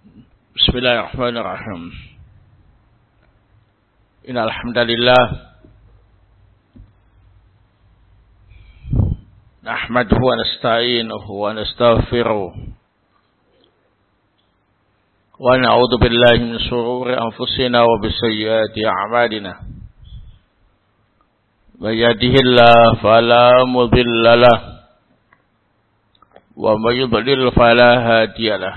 بسم الله الرحمن الرحيم. إن الحمد لله نحمده ونستعينه ونستغفره ونعوذ بالله من شرور أنفسنا وبسيئات أعمالنا. من يهده الله فلا مضل له ومن يضلل فلا هادي له.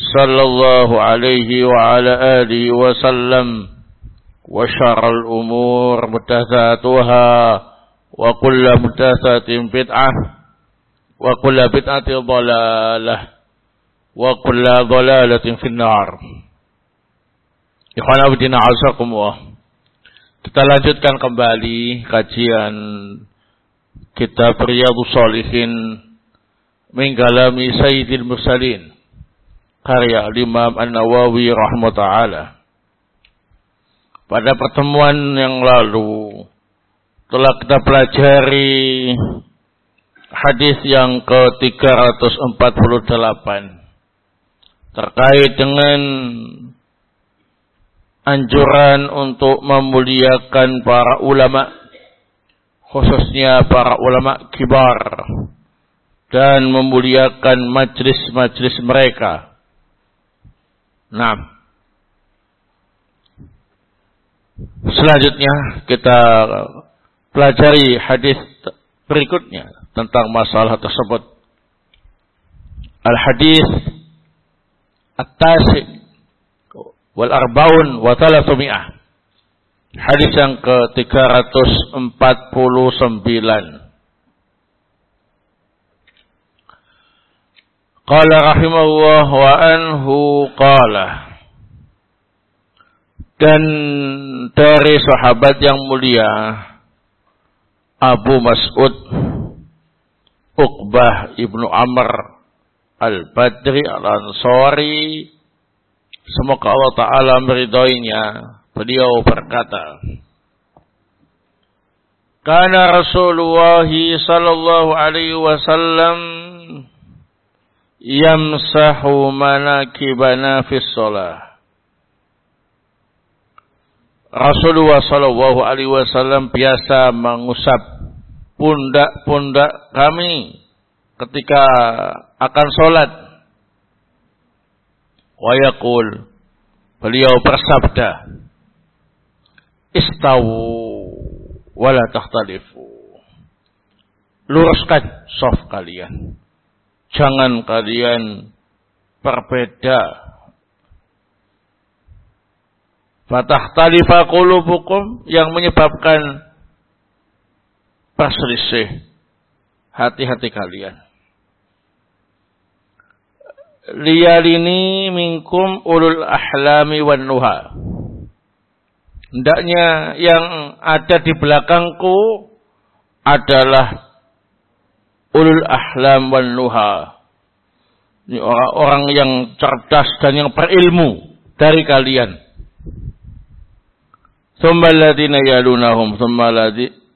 صلى الله عليه وعلى آله وسلم وشر الأمور محدثاتها وكل محدثة بدعة وكل بدعة ضلالة وكل ضلالة في النار Ikhwan abdina azakumullah Kita lanjutkan kembali kajian kitab Riyadhus Shalihin Menggalami Sayyidil Mursalin karya Imam An-Nawawi rahmatullah Pada pertemuan yang lalu telah kita pelajari hadis yang ke-348 terkait dengan anjuran untuk memuliakan para ulama khususnya para ulama kibar dan memuliakan majlis-majlis mereka. Nah, selanjutnya kita pelajari hadis berikutnya tentang masalah tersebut. Al-hadis at-tasi wal arbaun wa thalathumiyah. Hadis yang ke-349. Qala rahimahullah wa anhu qala. Dan dari sahabat yang mulia Abu Mas'ud Uqbah ibnu Amr al-Badri al-Ansari Semoga Allah Ta'ala meridhoinya. Beliau berkata, Karena Rasulullah sallallahu alaihi wasallam yamsahu manakibana fis shalah. Rasulullah sallallahu alaihi wasallam biasa mengusap pundak-pundak kami ketika akan sholat. Wa yaqul beliau bersabda istawu wala takhtalifu luruskan soft kalian jangan kalian berbeda Fatah qulubukum yang menyebabkan perselisih. Hati-hati kalian. Liyalini minkum ulul ahlami wan nuha. Hendaknya yang ada di belakangku adalah ulul ahlam wan nuha. Ini orang-orang yang cerdas dan yang berilmu dari kalian. thumma alladziina yalunahum, thumma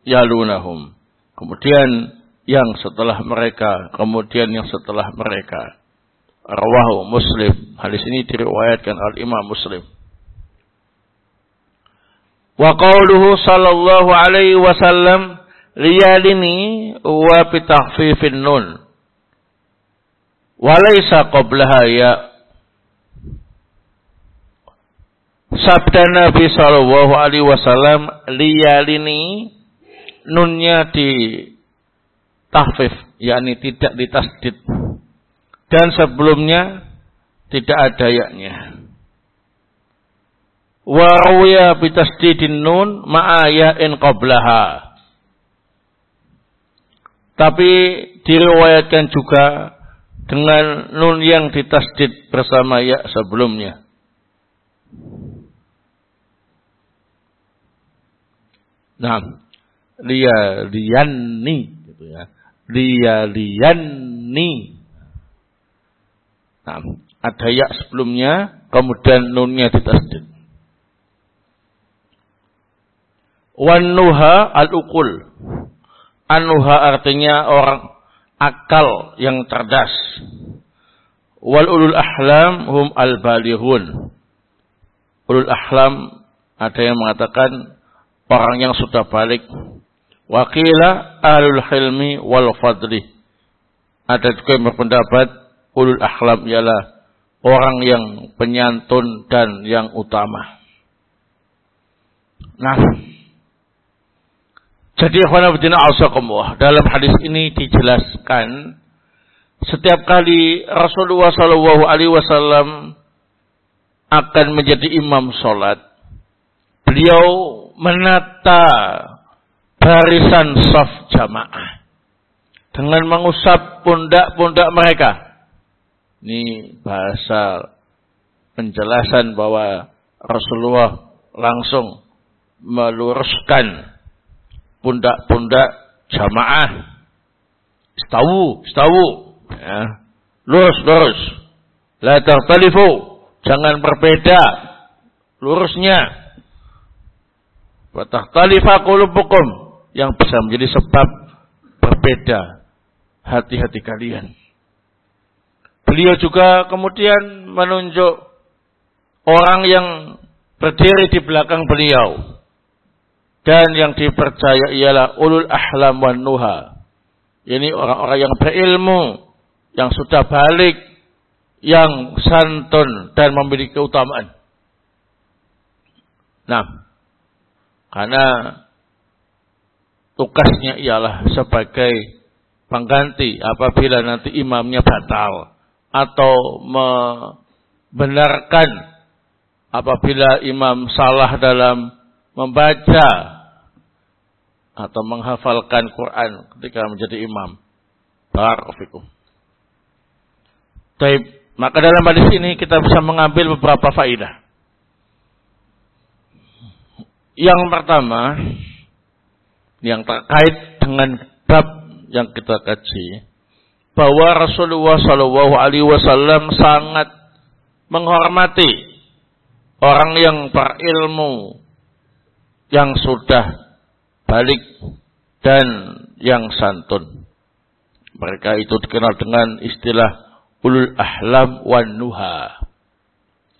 yalunahum. Kemudian yang setelah mereka, kemudian yang setelah mereka. Rawahu Muslim. Hadis ini diriwayatkan oleh Imam Muslim. Wa qawluhu sallallahu alaihi wasallam liyalini wa bitakhfifin nun. Walaysa qablaha ya Sabda Nabi Shallallahu Alaihi Wasallam liyalini nunnya di tahfif, yakni tidak ditasdid. Dan sebelumnya tidak ada yaknya. Waruya bitasdidin nun ma'aya in qablaha. Tapi diriwayatkan juga dengan nun yang ditasdid bersama ya sebelumnya. Nah, liya liyanni gitu ya. Liyanni. Nah, ada ya sebelumnya, kemudian nunnya ditasdid. Wanuha al-ukul. Anuha artinya orang akal yang cerdas. Wal ulul ahlam hum al balihun. Ulul ahlam ada yang mengatakan orang yang sudah balik. Wakila alul hilmi wal fadli. Ada juga yang berpendapat ulul ahlam ialah orang yang penyantun dan yang utama. Nah, jadi dalam hadis ini dijelaskan setiap kali Rasulullah Shallallahu Alaihi Wasallam akan menjadi imam sholat, beliau menata barisan saf jamaah dengan mengusap pundak-pundak mereka. Ini bahasa penjelasan bahwa Rasulullah langsung meluruskan pundak-pundak jamaah. Istawu, istawu. Ya. Lurus, lurus. La tertalifu. Jangan berbeda. Lurusnya. Watah qulubukum. Yang bisa menjadi sebab berbeda hati-hati kalian. Beliau juga kemudian menunjuk orang yang berdiri di belakang beliau dan yang dipercaya ialah ulul ahlam wan nuha. Ini orang-orang yang berilmu, yang sudah balik, yang santun dan memiliki keutamaan. Nah, karena tugasnya ialah sebagai pengganti apabila nanti imamnya batal atau membenarkan apabila imam salah dalam membaca atau menghafalkan Quran ketika menjadi imam. Barakallahu Taib. Maka dalam hadis ini kita bisa mengambil beberapa faidah. Yang pertama, yang terkait dengan bab yang kita kaji, bahwa Rasulullah Shallallahu Alaihi Wasallam sangat menghormati orang yang berilmu yang sudah balik dan yang santun. Mereka itu dikenal dengan istilah ulul ahlam wan nuha.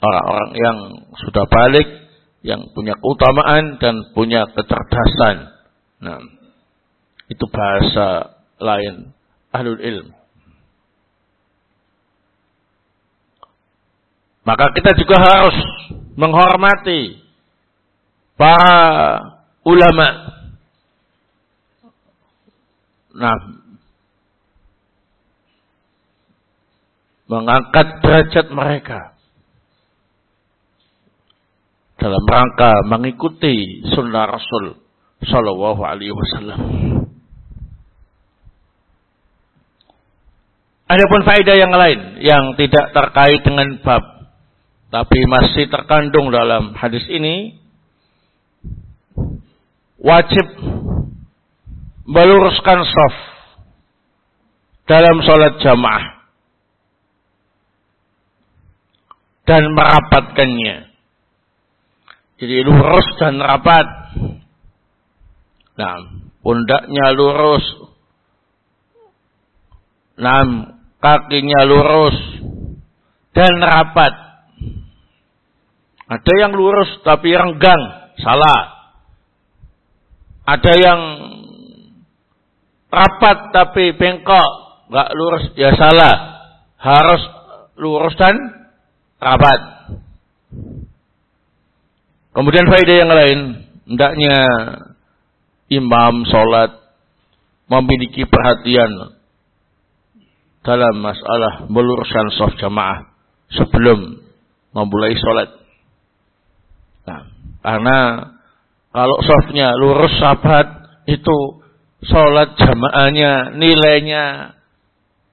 Orang-orang yang sudah balik, yang punya keutamaan dan punya kecerdasan. Nah, itu bahasa lain ahlul ilm. Maka kita juga harus menghormati para ulama Nah, mengangkat derajat mereka dalam rangka mengikuti sunnah Rasul Shallallahu Alaihi Wasallam. Adapun faedah yang lain yang tidak terkait dengan bab tapi masih terkandung dalam hadis ini wajib meluruskan saf dalam sholat jamaah dan merapatkannya Jadi lurus dan rapat. Nah, pundaknya lurus. Nah, kakinya lurus dan rapat. Ada yang lurus tapi renggang, salah. Ada yang rapat tapi bengkok, nggak lurus, ya salah. Harus lurus dan rapat. Kemudian faedah yang lain, hendaknya imam sholat memiliki perhatian dalam masalah meluruskan soft jamaah sebelum memulai sholat. Nah, karena kalau softnya lurus sahabat itu sholat jamaahnya nilainya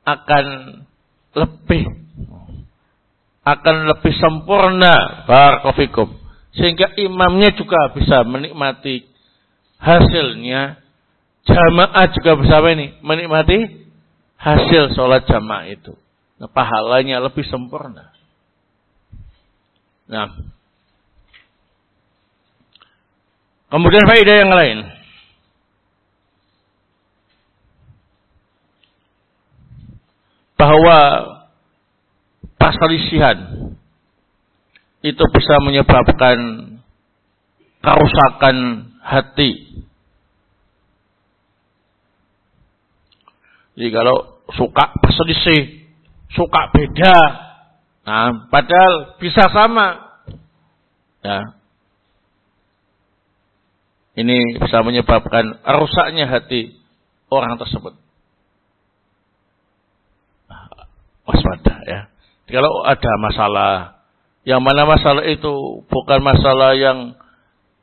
akan lebih. Akan lebih sempurna. Barakofikum sehingga imamnya juga bisa menikmati hasilnya. Jamaah juga bisa ini? Menikmati hasil sholat jamaah itu. Nah, pahalanya lebih sempurna. Nah. Kemudian faedah yang lain bahwa perselisihan itu bisa menyebabkan kerusakan hati. Jadi kalau suka berselisih, suka beda, nah padahal bisa sama, ya ini bisa menyebabkan rusaknya hati orang tersebut. Waspada ya. Kalau ada masalah yang mana masalah itu bukan masalah yang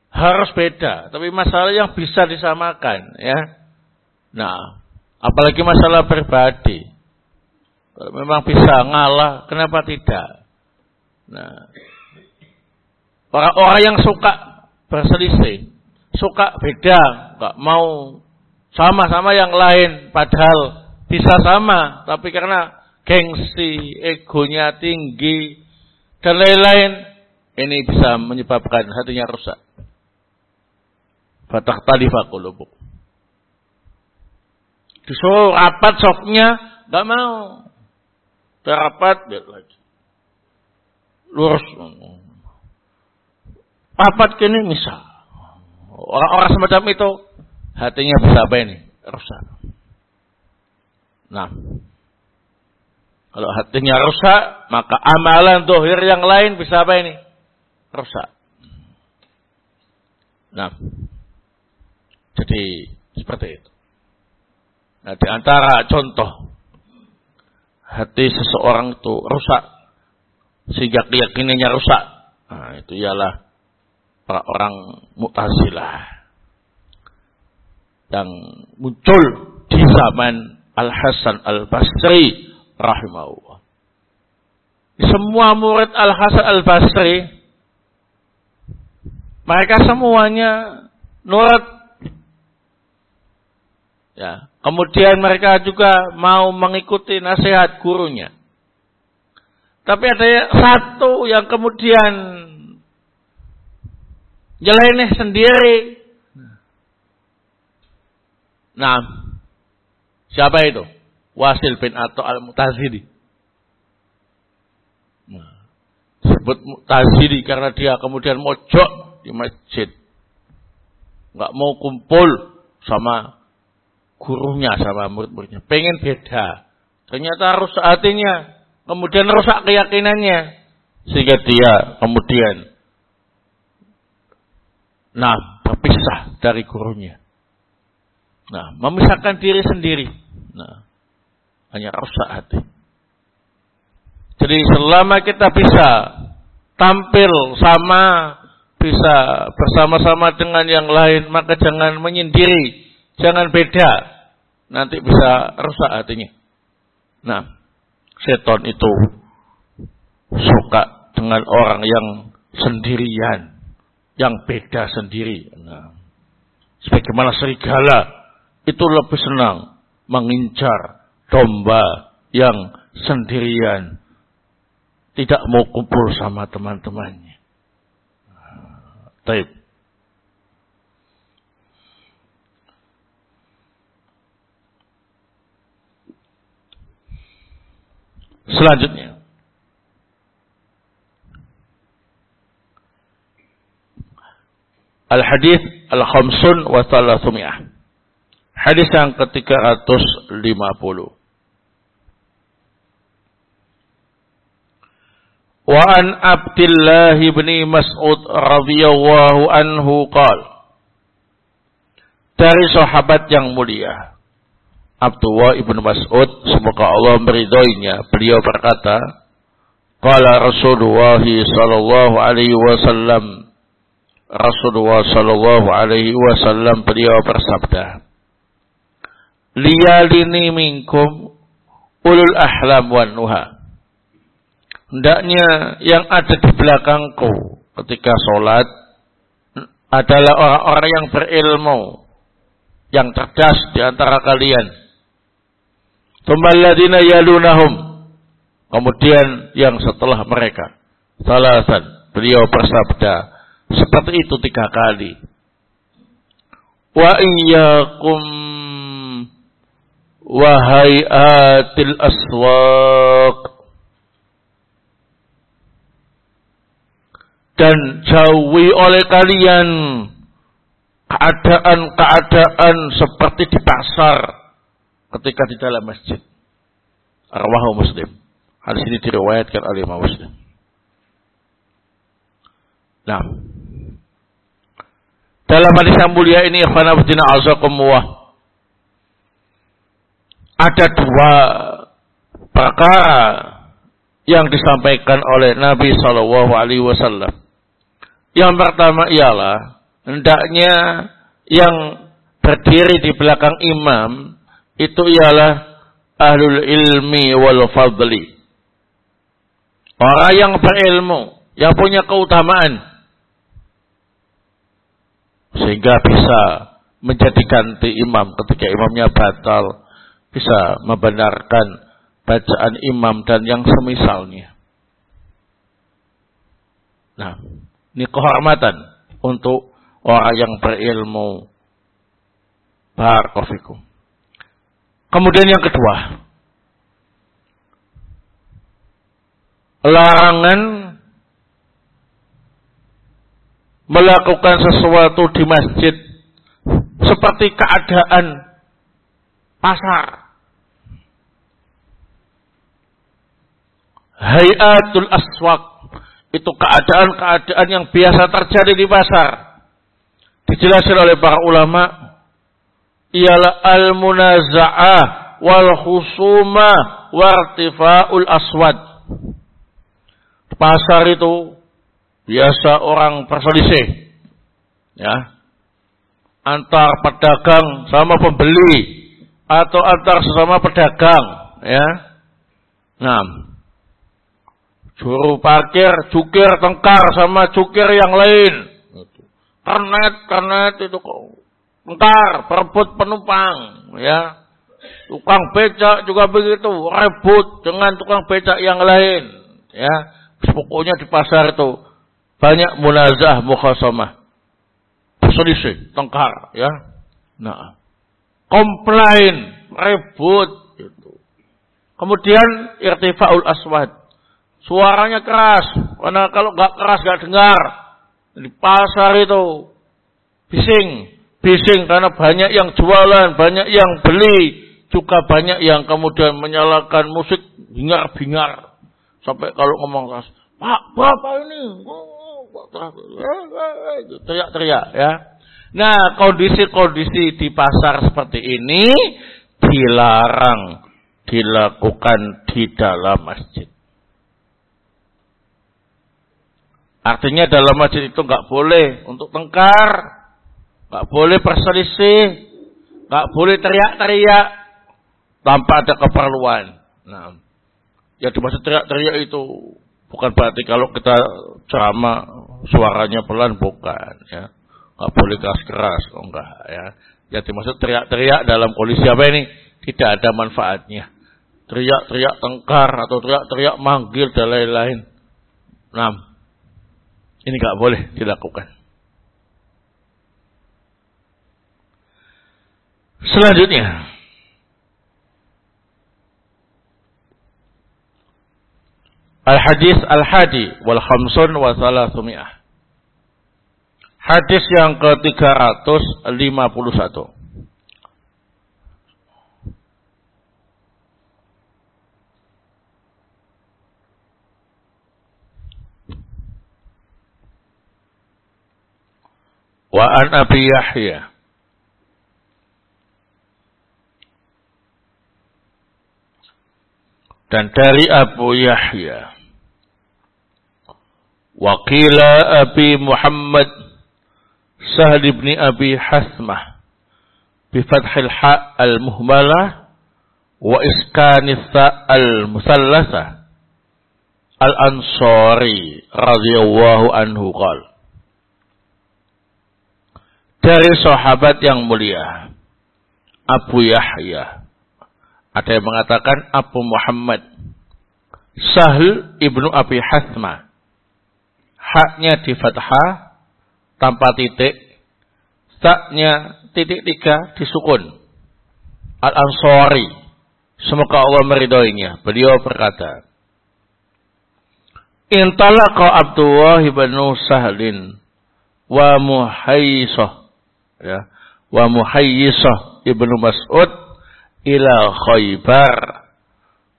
harus beda, tapi masalah yang bisa disamakan, ya. Nah, apalagi masalah pribadi. Kalau memang bisa ngalah, kenapa tidak? Nah, orang-orang yang suka berselisih, suka beda, nggak mau sama-sama yang lain, padahal bisa sama, tapi karena gengsi, egonya tinggi, dan lain-lain ini bisa menyebabkan hatinya rusak. Fatah talifa kulubuk. Disuruh rapat soknya, gak mau. Terapat, biar lagi. Lurus. Rapat kini misal. Orang-orang semacam itu, hatinya bisa apa ini? Rusak. Nah, kalau hatinya rusak, maka amalan dohir yang lain bisa apa ini? Rusak. Nah, jadi seperti itu. Nah, di antara contoh hati seseorang itu rusak sehingga keyakinannya rusak. Nah, itu ialah para orang Mu'tazilah yang muncul di zaman Al Hasan Al Basri rahimahullah. Semua murid Al-Hasan Al-Basri mereka semuanya nurut ya. Kemudian mereka juga mau mengikuti nasihat gurunya. Tapi ada satu yang kemudian nyeleneh sendiri. Nah, siapa itu? Wasil bin Ato al-Mutazili. Nah, sebut karena dia kemudian mojok di masjid. Nggak mau kumpul sama gurunya, sama murid-muridnya. Pengen beda. Ternyata rusak hatinya. Kemudian rusak keyakinannya. Sehingga dia kemudian nah berpisah dari gurunya. Nah, memisahkan diri sendiri. Nah, hanya rusak hati. Jadi selama kita bisa tampil sama, bisa bersama-sama dengan yang lain, maka jangan menyendiri, jangan beda. Nanti bisa rusak hatinya. Nah, seton itu suka dengan orang yang sendirian, yang beda sendiri. Nah, sebagaimana serigala itu lebih senang mengincar domba yang sendirian tidak mau kumpul sama teman-temannya. Taib. Selanjutnya. Al-Hadis Al-Khamsun wa Thalathumiyah. Hadis yang ke-350. Wa an Abdullah bin Mas'ud radhiyallahu anhu qala Dari sahabat yang mulia Abdullah ibn Mas'ud semoga Allah meridhoinya beliau berkata Qala Rasulullah sallallahu alaihi wasallam. Rasulullah sallallahu alaihi wasallam beliau bersabda Liyalini minkum ulul ahlam wan nuha hendaknya yang ada di belakangku ketika sholat adalah orang-orang yang berilmu, yang cerdas di antara kalian. Tumballadina yalunahum. Kemudian yang setelah mereka. Salasan. Beliau bersabda. Seperti itu tiga kali. Wa iyyakum wahai atil aswaq dan jauhi oleh kalian keadaan-keadaan seperti di pasar ketika di dalam masjid. Arwahu Muslim. Hadis ini diriwayatkan oleh Imam Muslim. Nah, dalam hadis yang mulia ini khanafuddin azakumullah ada dua perkara yang disampaikan oleh Nabi Shallallahu Alaihi Wasallam yang pertama ialah hendaknya yang berdiri di belakang imam itu ialah ahlul ilmi wal fadli. Orang yang berilmu, yang punya keutamaan. Sehingga bisa menjadi ganti imam ketika imamnya batal. Bisa membenarkan bacaan imam dan yang semisalnya. Nah, ini kehormatan untuk orang yang berilmu. Barakofikum. Kemudian yang kedua. Larangan melakukan sesuatu di masjid seperti keadaan pasar. Hayatul aswak itu keadaan-keadaan yang biasa terjadi di pasar. Dijelaskan oleh para ulama, ialah al-munaza'ah wal khusuma wartifa'ul aswad. Pasar itu biasa orang berselisih. Ya. Antar pedagang sama pembeli atau antar sesama pedagang, ya. Nah, Juru parkir, cukir, tengkar sama cukir yang lain. Kernet, kernet itu. Tengkar, perebut penumpang. Ya. Tukang becak juga begitu. Rebut dengan tukang becak yang lain. Ya. Pokoknya di pasar itu. Banyak munazah mukhasamah. Selisih, tengkar. Ya. Nah. Komplain, rebut. Gitu. Kemudian irtifaul aswad Suaranya keras. Karena kalau nggak keras nggak dengar. Di pasar itu bising, bising karena banyak yang jualan, banyak yang beli, juga banyak yang kemudian menyalakan musik bingar-bingar. Sampai kalau ngomong keras, Pak, Bapak ini, teriak-teriak ya. Nah, kondisi-kondisi di pasar seperti ini dilarang dilakukan di dalam masjid. Artinya dalam masjid itu nggak boleh untuk tengkar, nggak boleh perselisih, nggak boleh teriak-teriak tanpa ada keperluan. Nah, ya dimaksud teriak-teriak itu bukan berarti kalau kita ceramah suaranya pelan bukan ya. Nggak boleh keras-keras, oh enggak ya. Ya dimaksud teriak-teriak dalam kondisi apa ini? Tidak ada manfaatnya. Teriak-teriak tengkar atau teriak-teriak manggil dan lain-lain. Nah, ini nggak boleh dilakukan. Selanjutnya, Al-Hadis Al-Hadi wal Khamsun wa Salasumiyah. Hadis yang ke-351. Wa an Abi Yahya. Dan dari Abu Yahya. Waqila Abi Muhammad Sahal ibn Abi Hasmah Bifathil ha al-muhmalah Wa iskanitha al-musallasa Al-Ansari radhiyallahu anhu qala dari sahabat yang mulia Abu Yahya. Ada yang mengatakan Abu Muhammad. Sahl ibnu Abi Hasma. Haknya di fathah tanpa titik. Saknya titik tiga disukun Al-Ansari. Semoga Allah meridhoinya. Beliau berkata Intalaqa Abdullah ibn Sahlin wa Muhaisah ya. Wa muhayyisah ibnu Mas'ud ila Khaybar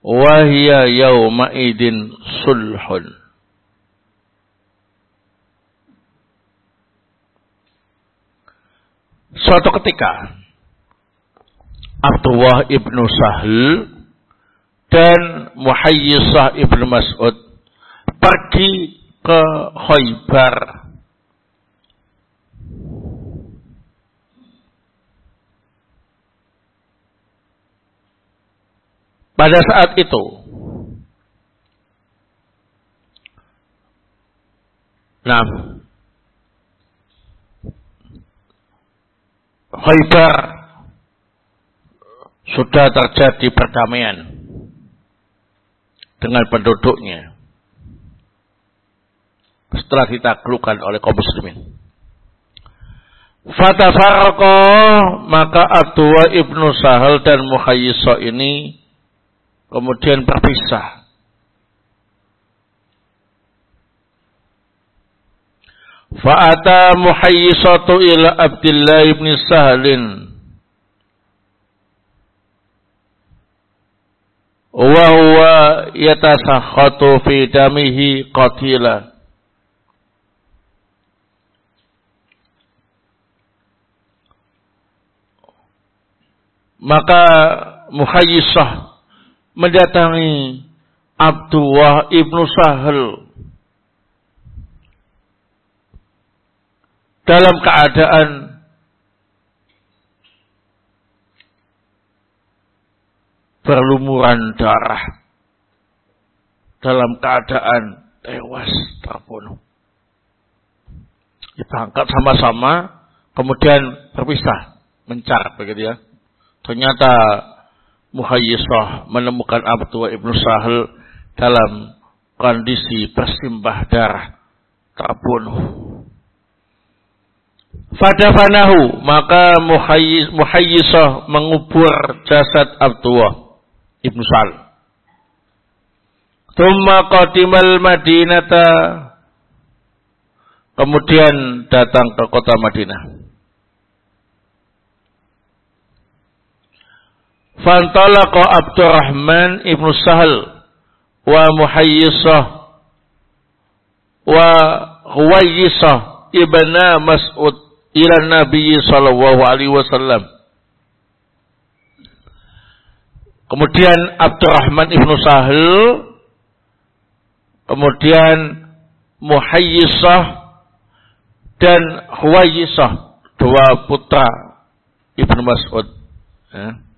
wa hiya yawma idin sulhun. Suatu ketika Abdullah ibnu Sahl dan Muhayyisah ibnu Mas'ud pergi ke Khaybar pada saat itu. Nah, Khaybar sudah terjadi perdamaian dengan penduduknya setelah ditaklukkan oleh kaum muslimin. Fatafarqa maka Abdullah ibnu Sahal dan Muhayyisa ini kemudian berpisah. Fa'ata muhayyisatu ila Abdullah ibn Sahlin. Wa huwa yatasakhatu fi damihi qatila. Maka muhayyisah mendatangi Abdullah ibnu Sahel dalam keadaan berlumuran darah. Dalam keadaan tewas terbunuh. Ditangkap sama-sama kemudian berpisah mencar begitu ya. Ternyata Muhayyisah menemukan Abdullah ibnu Sahel dalam kondisi bersimbah darah terbunuh. Fadafanahu maka Muhayyisah mengubur jasad Abdullah ibnu Sahel. Thumma qadimal Madinata kemudian datang ke kota Madinah. Fantalaqa Abdurrahman ibnu Sahal wa Muhayyisah wa Huwayyisah ibna Mas'ud ila Nabi sallallahu alaihi wasallam. Kemudian Abdurrahman ibnu Sahal kemudian Muhayyisah dan Huwayyisah dua putra Ibnu Mas'ud. Ya.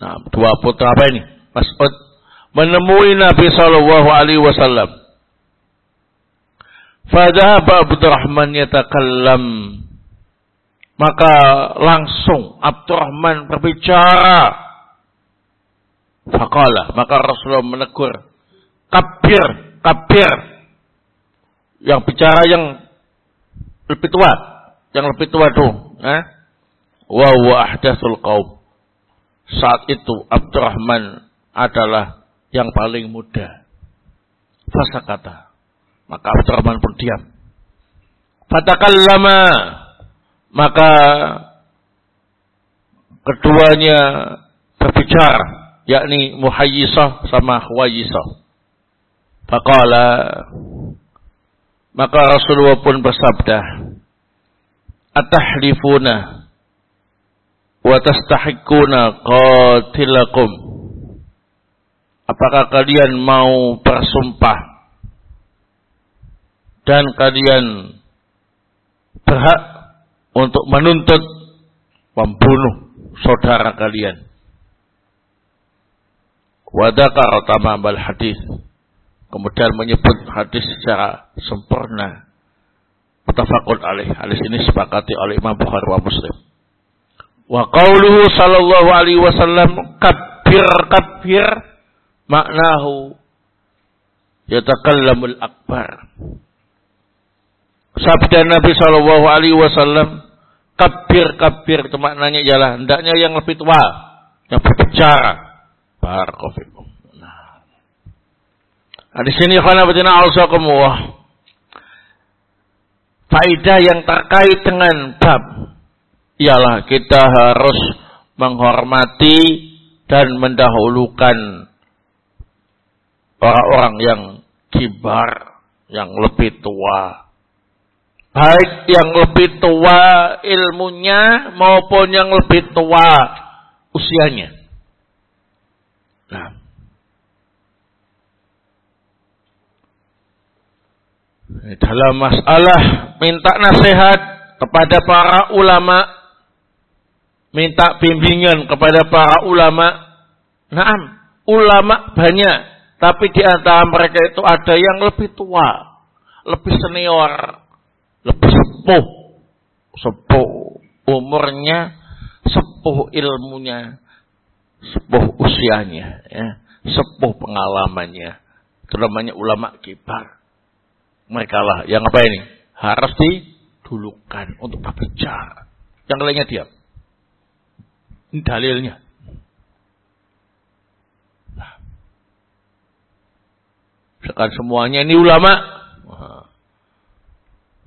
Nah, dua putra apa ini? Mas'ud menemui Nabi Shallallahu Alaihi Wasallam. Fadhaba Abdurrahman yatakallam. Maka langsung Abdurrahman berbicara. Faqala, maka Rasulullah menegur. Kabir, kabir. Yang bicara yang lebih tua. yang lebih tua tuh. Eh? Wa wa ahdathul qaum. Saat itu Abdurrahman adalah yang paling muda. Fasa kata. Maka Abdurrahman pun diam. Fatakallama. Maka keduanya berbicara. Yakni Muhayyisah sama Huwayyisah. Faqala. Maka Rasulullah pun bersabda. Atahlifuna. Wa tastahiquna qatilakum. Apakah kalian mau bersumpah dan kalian berhak untuk menuntut membunuh saudara kalian. Wadakar tamam hadis. Kemudian menyebut hadis secara sempurna. Mutafakun alaih. Hadis ini sepakati oleh Imam Bukhari wa Muslim. Wa qawluhu sallallahu alaihi wasallam kabir kabir maknahu yatakallamul akbar. Sabda Nabi Shallallahu Alaihi Wasallam, kabir kabir itu maknanya ialah hendaknya yang lebih tua yang berbicara. Barakofikum. Nah. nah di sini khana betina alsaqumullah. Faidah yang terkait dengan bab ialah kita harus menghormati dan mendahulukan orang-orang yang kibar, yang lebih tua, Baik yang lebih tua ilmunya maupun yang lebih tua usianya. Nah. Dalam masalah minta nasihat kepada para ulama, minta bimbingan kepada para ulama. Naam, ulama banyak, tapi di antara mereka itu ada yang lebih tua, lebih senior, lebih sepuh, sepuh umurnya, sepuh ilmunya, sepuh usianya, ya, sepuh pengalamannya. Itu namanya ulama kibar. Mereka lah yang apa ini? Harus didulukan untuk berbicara. Yang lainnya diam. Ini dalilnya. Sekarang semuanya ini ulama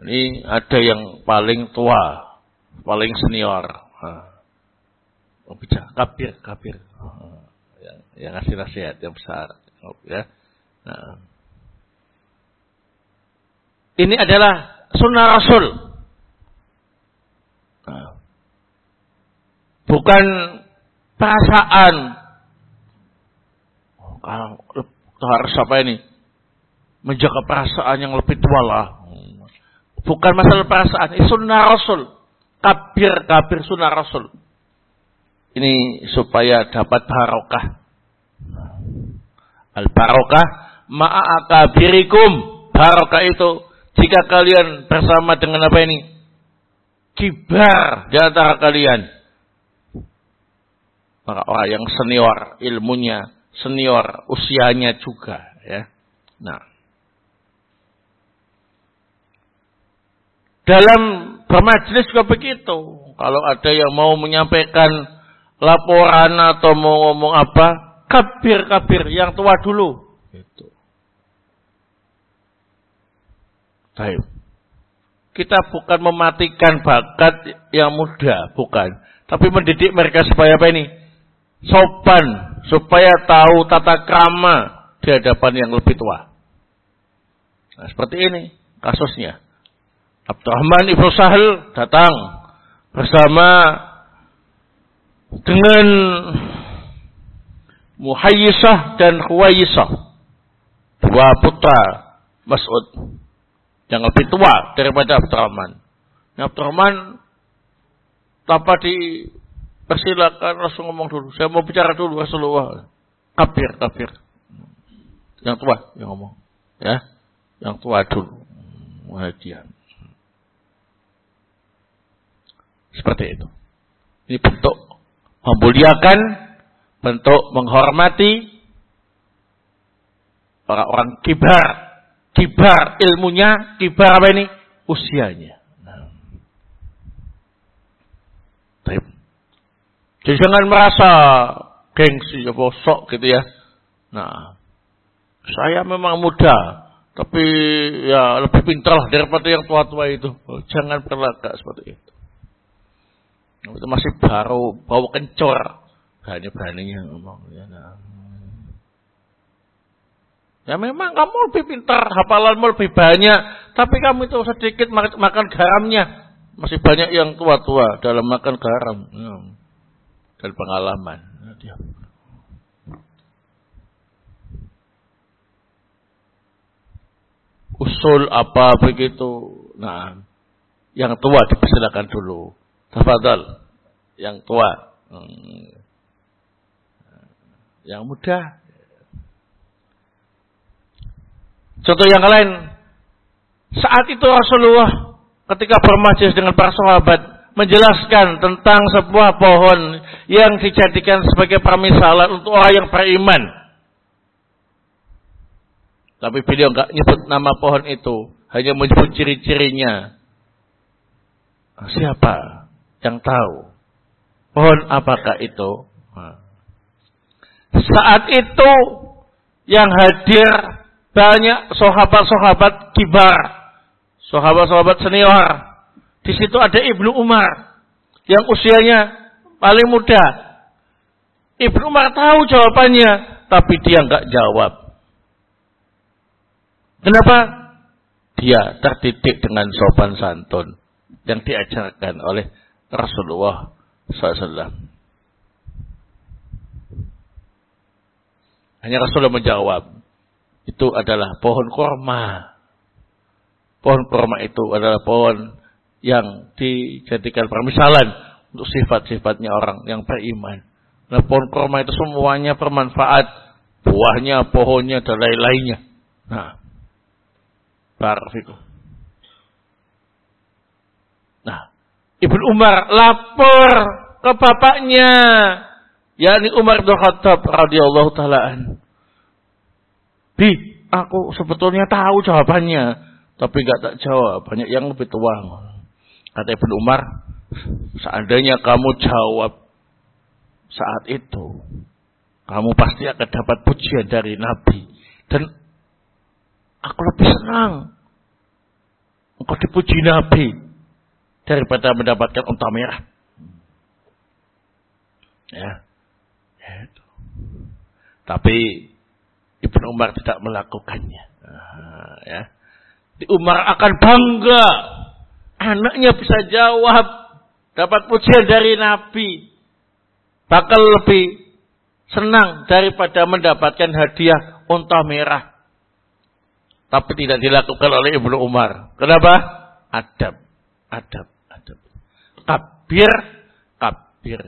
ini ada yang paling tua, paling senior. Oh, bicara kabir, kabir. Yang, yang ngasih nasihat yang besar. Ya. Nah. Ini adalah sunnah Rasul. Nah. Bukan perasaan. Kalau harus apa ini? Menjaga perasaan yang lebih tua lah. Bukan masalah perasaan. Ini sunnah Rasul. Kabir-kabir sunnah Rasul. Ini supaya dapat barokah. Al-barokah ma'akabirikum. Barokah itu jika kalian bersama dengan apa ini? Kibar di antara kalian. Maka orang yang senior ilmunya, senior usianya juga. ya. Nah. Dalam bermajlis juga begitu. Kalau ada yang mau menyampaikan laporan atau mau ngomong apa, kabir-kabir yang tua dulu. Gitu. Baik. Kita bukan mematikan bakat yang muda, bukan. Tapi mendidik mereka supaya apa ini? Sopan, supaya tahu tata krama di hadapan yang lebih tua. Nah, seperti ini kasusnya. Abdurrahman Ibnu Sahal datang bersama dengan Muhayyisah dan Huwayyisah. Dua putra Mas'ud. Yang lebih tua daripada Abdurrahman. Nah, Abdurrahman tanpa dipersilakan langsung ngomong dulu. Saya mau bicara dulu Rasulullah. Kafir, kafir. Yang tua yang ngomong. Ya. Yang tua dulu. Muhajian. Seperti itu. Ini bentuk memuliakan, bentuk menghormati orang-orang kibar. Kibar ilmunya, kibar apa ini? Usianya. Nah. Jadi jangan merasa gengsi ya bosok gitu ya. Nah, saya memang muda, tapi ya lebih pintar lah daripada yang tua-tua itu. Oh, jangan berlagak seperti itu. Itu masih baru, bawa kencor. Berani-beraninya ngomong. Ya, nah. ya memang kamu lebih pintar, hafalanmu lebih banyak. Tapi kamu itu sedikit makan garamnya. Masih banyak yang tua-tua dalam makan garam. Ya. Dan pengalaman. Ya, usul apa begitu. Nah, yang tua dipersilakan dulu. Tafadhal. Yang tua. Hmm. Yang muda. Contoh yang lain. Saat itu Rasulullah ketika bermajlis dengan para sahabat menjelaskan tentang sebuah pohon yang dijadikan sebagai permisalan untuk orang yang beriman. Tapi beliau nggak nyebut nama pohon itu, hanya menyebut ciri-cirinya. Siapa yang tahu? Pohon apakah itu? Saat itu yang hadir banyak sahabat-sahabat kibar, sahabat-sahabat senior. Di situ ada Ibnu Umar yang usianya paling muda. Ibnu Umar tahu jawabannya, tapi dia nggak jawab. Kenapa? Dia terdidik dengan sopan santun yang diajarkan oleh Rasulullah SAW. Hanya Rasulullah menjawab, itu adalah pohon korma. Pohon korma itu adalah pohon yang dijadikan permisalan untuk sifat-sifatnya orang yang beriman. Nah, pohon korma itu semuanya bermanfaat. Buahnya, pohonnya, dan lain-lainnya. Nah, Barafikum. Nah, Ibnu Umar lapor ke bapaknya, yakni Umar bin Khattab radhiyallahu taalaan. Bi, aku sebetulnya tahu jawabannya, tapi nggak tak jawab. Banyak yang lebih tua. Kata Ibnu Umar, seandainya kamu jawab saat itu, kamu pasti akan dapat pujian dari Nabi. Dan aku lebih senang engkau dipuji Nabi daripada mendapatkan unta merah. Ya. ya itu. Tapi Ibnu Umar tidak melakukannya. Ya. Di Umar akan bangga anaknya bisa jawab dapat pujian dari Nabi. Bakal lebih senang daripada mendapatkan hadiah unta merah. Tapi tidak dilakukan oleh Ibnu Umar. Kenapa? Adab. Adab. Adab. Kabir. Kabir.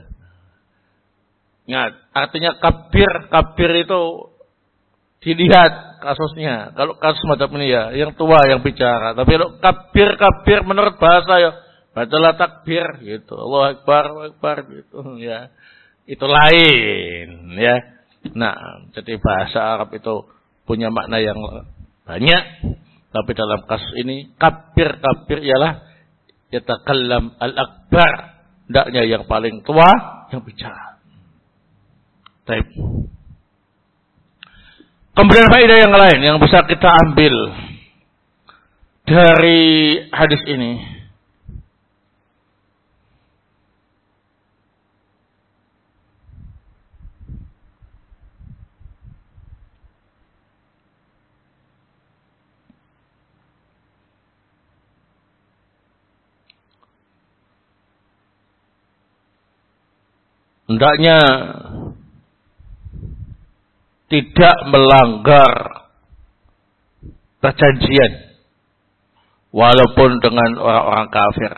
Ingat, artinya kabir. Kabir itu dilihat kasusnya. Kalau kasus macam ini ya, yang tua yang bicara. Tapi kalau kabir, kabir menurut bahasa ya, bacalah takbir gitu. Allah Akbar, Allah Akbar gitu ya. Itu lain ya. Nah, jadi bahasa Arab itu punya makna yang banyak. Tapi dalam kasus ini kafir-kafir ialah yatakallam al-akbar. Hendaknya yang paling tua yang bicara. Baik. Kemudian faedah yang lain yang bisa kita ambil dari hadis ini. Hendaknya tidak melanggar perjanjian walaupun dengan orang-orang kafir.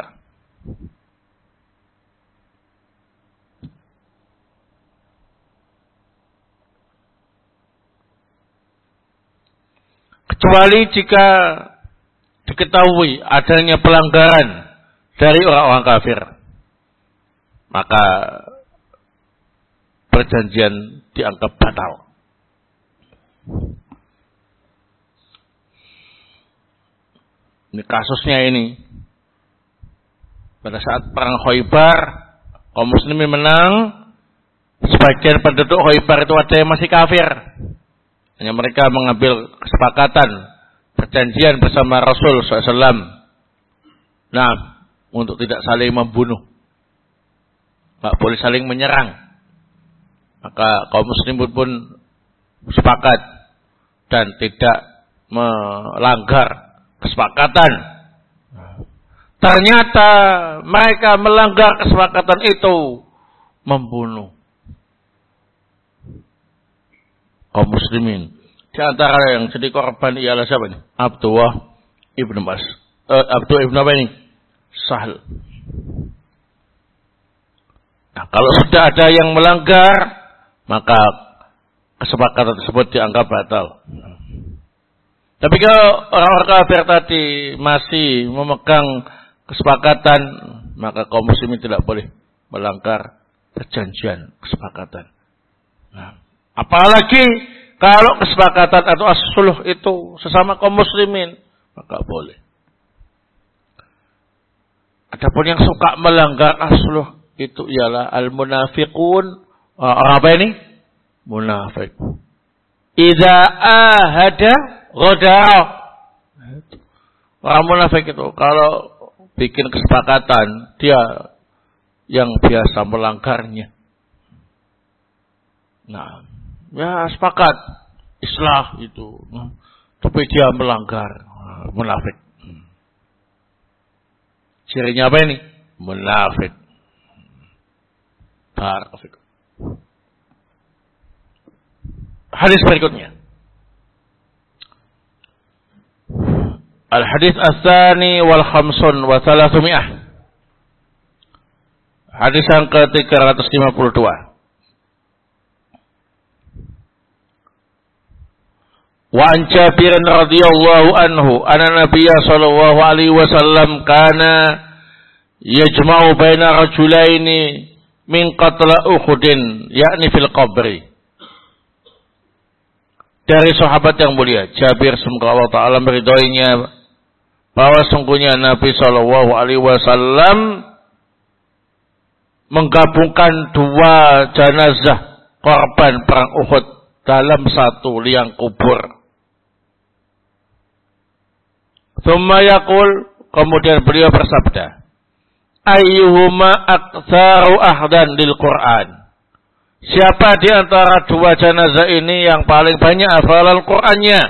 Kecuali jika diketahui adanya pelanggaran dari orang-orang kafir. Maka perjanjian dianggap batal. Ini kasusnya ini. Pada saat perang Khaybar, kaum muslimin menang, sebagian penduduk Khaybar itu ada yang masih kafir. Hanya mereka mengambil kesepakatan, perjanjian bersama Rasul SAW. Nah, untuk tidak saling membunuh. Tak boleh saling menyerang. Maka kaum muslimin pun sepakat dan tidak melanggar kesepakatan. Ternyata mereka melanggar kesepakatan itu membunuh kaum muslimin. Di antara yang jadi korban ialah siapa ini? Abdullah ibnu Mas. Uh, Abdullah ibnu apa ini? Sahal. Nah, kalau sudah ada yang melanggar, maka kesepakatan tersebut dianggap batal. Tapi kalau orang-orang kafir tadi masih memegang kesepakatan, maka kaum muslimin tidak boleh melanggar perjanjian kesepakatan. Nah, apalagi kalau kesepakatan atau asuluh itu sesama kaum muslimin, maka boleh. Adapun yang suka melanggar asuluh itu ialah al-munafiqun. Orang apa ini? Munafik. Iza ahada ghadara. Orang munafik itu kalau bikin kesepakatan, dia yang biasa melanggarnya. Nah, ya sepakat islah itu. Tapi dia melanggar, munafik. Cirinya apa ini? Munafik. Barakallahu Hadis berikutnya. Al-hadis asani wal khamsun wa thalathumiyah. Hadis yang ke-352. Wa an Jabir radhiyallahu anhu anna Nabiy sallallahu alaihi wasallam kana yajma'u baina rajulaini min qatla Uhudin yakni fil qabri. Dari sahabat yang mulia Jabir semoga Allah taala meridhoinya bahwa sungguhnya Nabi Shallallahu alaihi wasallam menggabungkan dua jenazah korban perang Uhud dalam satu liang kubur. Thumma yaqul kemudian beliau bersabda ayyuhuma aktsaru ahdan lil Quran. Siapa di antara dua jenazah ini yang paling banyak hafalan Qur'annya?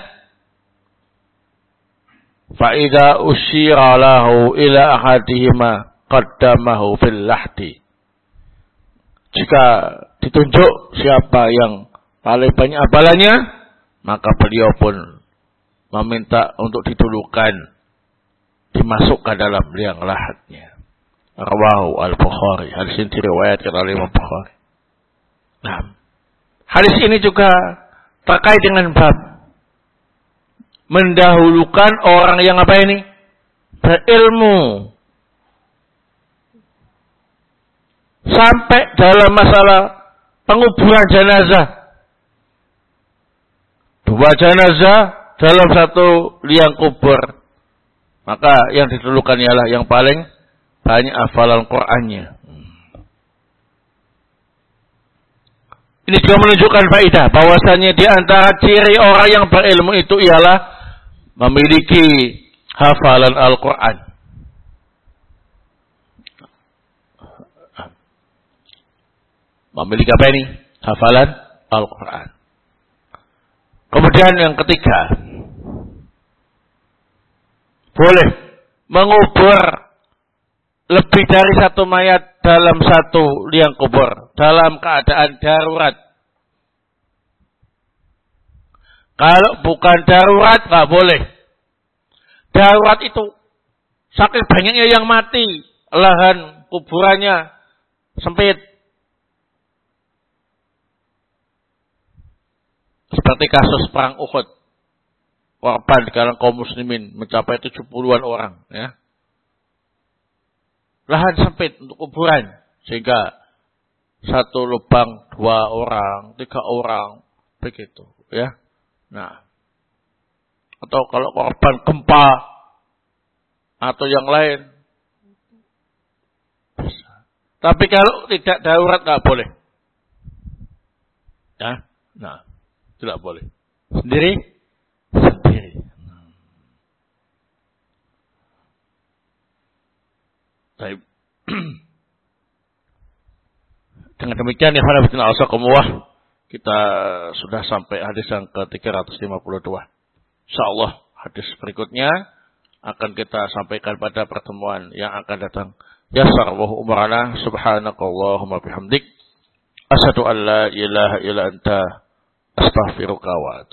Fa'idha usyira lahu ila ahadihima qaddamahu fil lahdi. Jika ditunjuk siapa yang paling banyak hafalannya, maka beliau pun meminta untuk didulukan, dimasukkan dalam liang lahatnya. Rawahu al-Bukhari. Hadis ini diriwayatkan oleh Imam Bukhari. Nah, hadis ini juga terkait dengan bab mendahulukan orang yang apa ini? Berilmu. Sampai dalam masalah penguburan jenazah. Dua jenazah dalam satu liang kubur. Maka yang didulukan ialah yang paling banyak hafalan Qur'annya. Ini juga menunjukkan faedah bahwasanya di antara ciri orang yang berilmu itu ialah memiliki hafalan Al-Qur'an. Memiliki apa ini? Hafalan Al-Qur'an. Kemudian yang ketiga, boleh mengubur lebih dari satu mayat dalam satu liang kubur dalam keadaan darurat. Kalau bukan darurat nggak boleh. Darurat itu saking banyaknya yang mati, lahan kuburannya sempit. Seperti kasus perang Uhud. Korban di kalangan kaum muslimin mencapai 70-an orang. Ya lahan sempit untuk kuburan. Sehingga satu lubang dua orang, tiga orang, begitu. ya. Nah, atau kalau korban gempa atau yang lain. Tapi kalau tidak darurat nggak boleh. Ya, nah, tidak boleh. Sendiri. Baik. Dengan demikian ya hadirin asakumullah kita sudah sampai hadis yang ke-352. Insyaallah hadis berikutnya akan kita sampaikan pada pertemuan yang akan datang. Ya wa umarana subhanakallahumma bihamdik asyhadu an la ilaha illa anta astaghfiruka wa